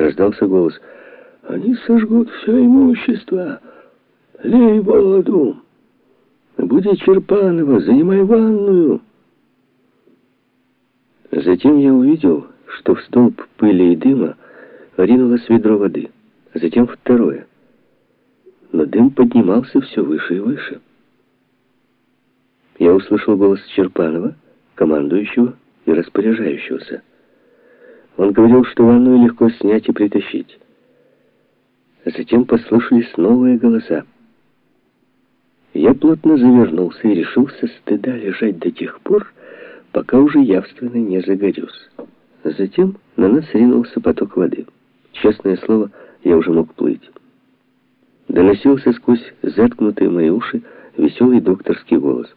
раздался голос. «Они сожгут все имущество! Лей воду! Буди Черпанова, занимай ванную!» Затем я увидел, что в столб пыли и дыма ринулось ведро воды. Затем второе. Но дым поднимался все выше и выше. Я услышал голос Черпанова, командующего и распоряжающегося. Он говорил, что ванную легко снять и притащить. Затем послышались новые голоса. Я плотно завернулся и решил со стыда лежать до тех пор, пока уже явственно не загорюсь. Затем на нас ринулся поток воды. Честное слово, я уже мог плыть. Доносился сквозь заткнутые мои уши веселый докторский голос.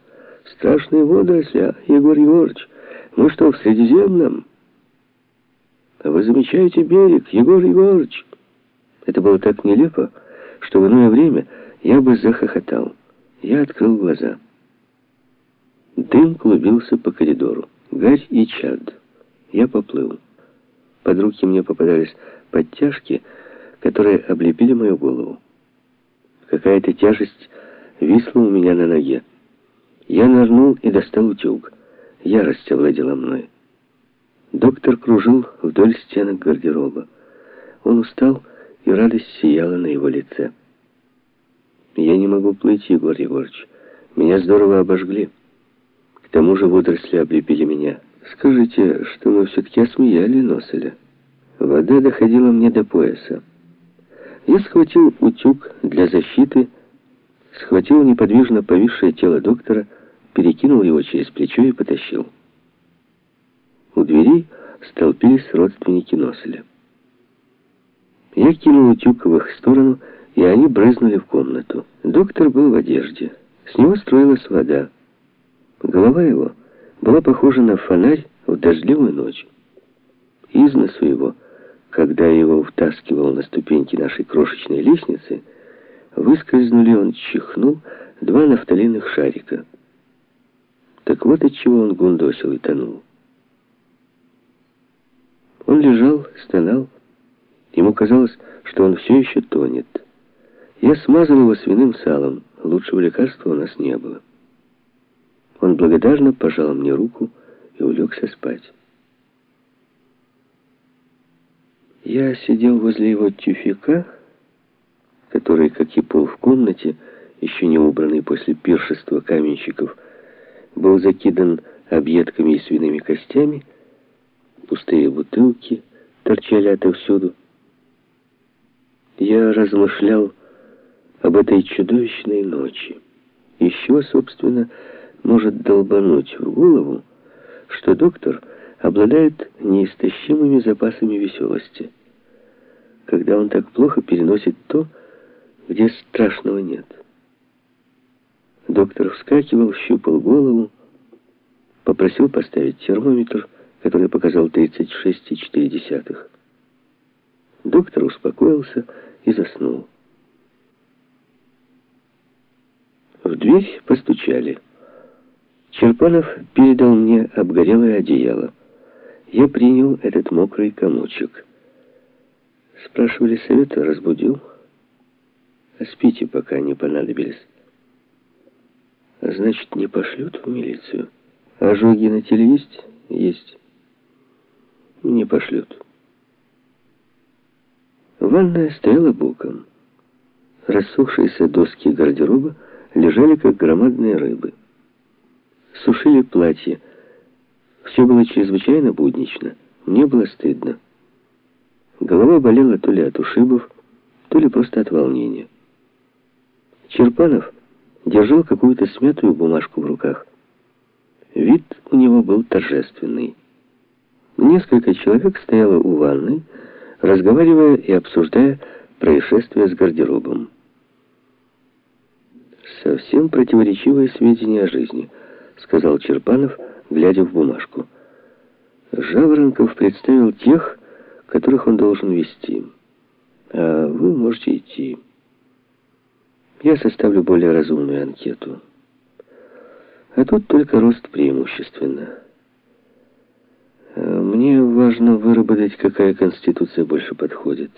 «Страшные водоросли, Егор Егорович! Мы что, в Средиземном?» «Вы замечаете берег, Егор Егорович?» Это было так нелепо, что в иное время я бы захохотал. Я открыл глаза. Дым клубился по коридору. Гарь и чад. Я поплыл. Под руки мне попадались подтяжки, которые облепили мою голову. Какая-то тяжесть висла у меня на ноге. Я нырнул и достал утюг. Ярость овладела мной. Доктор кружил вдоль стенок гардероба. Он устал, и радость сияла на его лице. «Я не могу плыть, Егор Егорович. Меня здорово обожгли. К тому же водоросли облепили меня. Скажите, что мы все-таки осмеяли Носеля?» Вода доходила мне до пояса. Я схватил утюг для защиты, схватил неподвижно повисшее тело доктора, перекинул его через плечо и потащил. У дверей столпились родственники Носеля. Я кинул утюг в их сторону, и они брызнули в комнату. Доктор был в одежде. С него строилась вода. Голова его была похожа на фонарь в дождливую ночь. Из носу его, когда его втаскивал на ступеньки нашей крошечной лестницы, выскользнули, он чихнул, два нафталиных шарика. Так вот от чего он гундосил и тонул. Он лежал, стонал. Ему казалось, что он все еще тонет. Я смазал его свиным салом. Лучшего лекарства у нас не было. Он благодарно пожал мне руку и улегся спать. Я сидел возле его тюфяка, который, как и пол в комнате, еще не убранный после пиршества каменщиков, был закидан объедками и свиными костями, Пустые бутылки торчали отовсюду. Я размышлял об этой чудовищной ночи. Еще, собственно, может долбануть в голову, что доктор обладает неистощимыми запасами веселости, когда он так плохо переносит то, где страшного нет. Доктор вскакивал, щупал голову, попросил поставить термометр, который показал 36,4. Доктор успокоился и заснул. В дверь постучали. Черпанов передал мне обгорелое одеяло. Я принял этот мокрый комочек. Спрашивали совета, разбудил. А спите, пока не понадобились. Значит, не пошлют в милицию? Ожоги на теле есть? Есть не пошлют. Ванная стояла боком. Рассохшиеся доски гардероба лежали, как громадные рыбы. Сушили платье. Все было чрезвычайно буднично. Мне было стыдно. Голова болела то ли от ушибов, то ли просто от волнения. Черпанов держал какую-то смятую бумажку в руках. Вид у него был торжественный. Несколько человек стояло у ванны, разговаривая и обсуждая происшествие с гардеробом. «Совсем противоречивые сведения о жизни», — сказал Черпанов, глядя в бумажку. «Жаворонков представил тех, которых он должен вести. А вы можете идти. Я составлю более разумную анкету. А тут только рост преимущественно». Мне важно выработать, какая конституция больше подходит.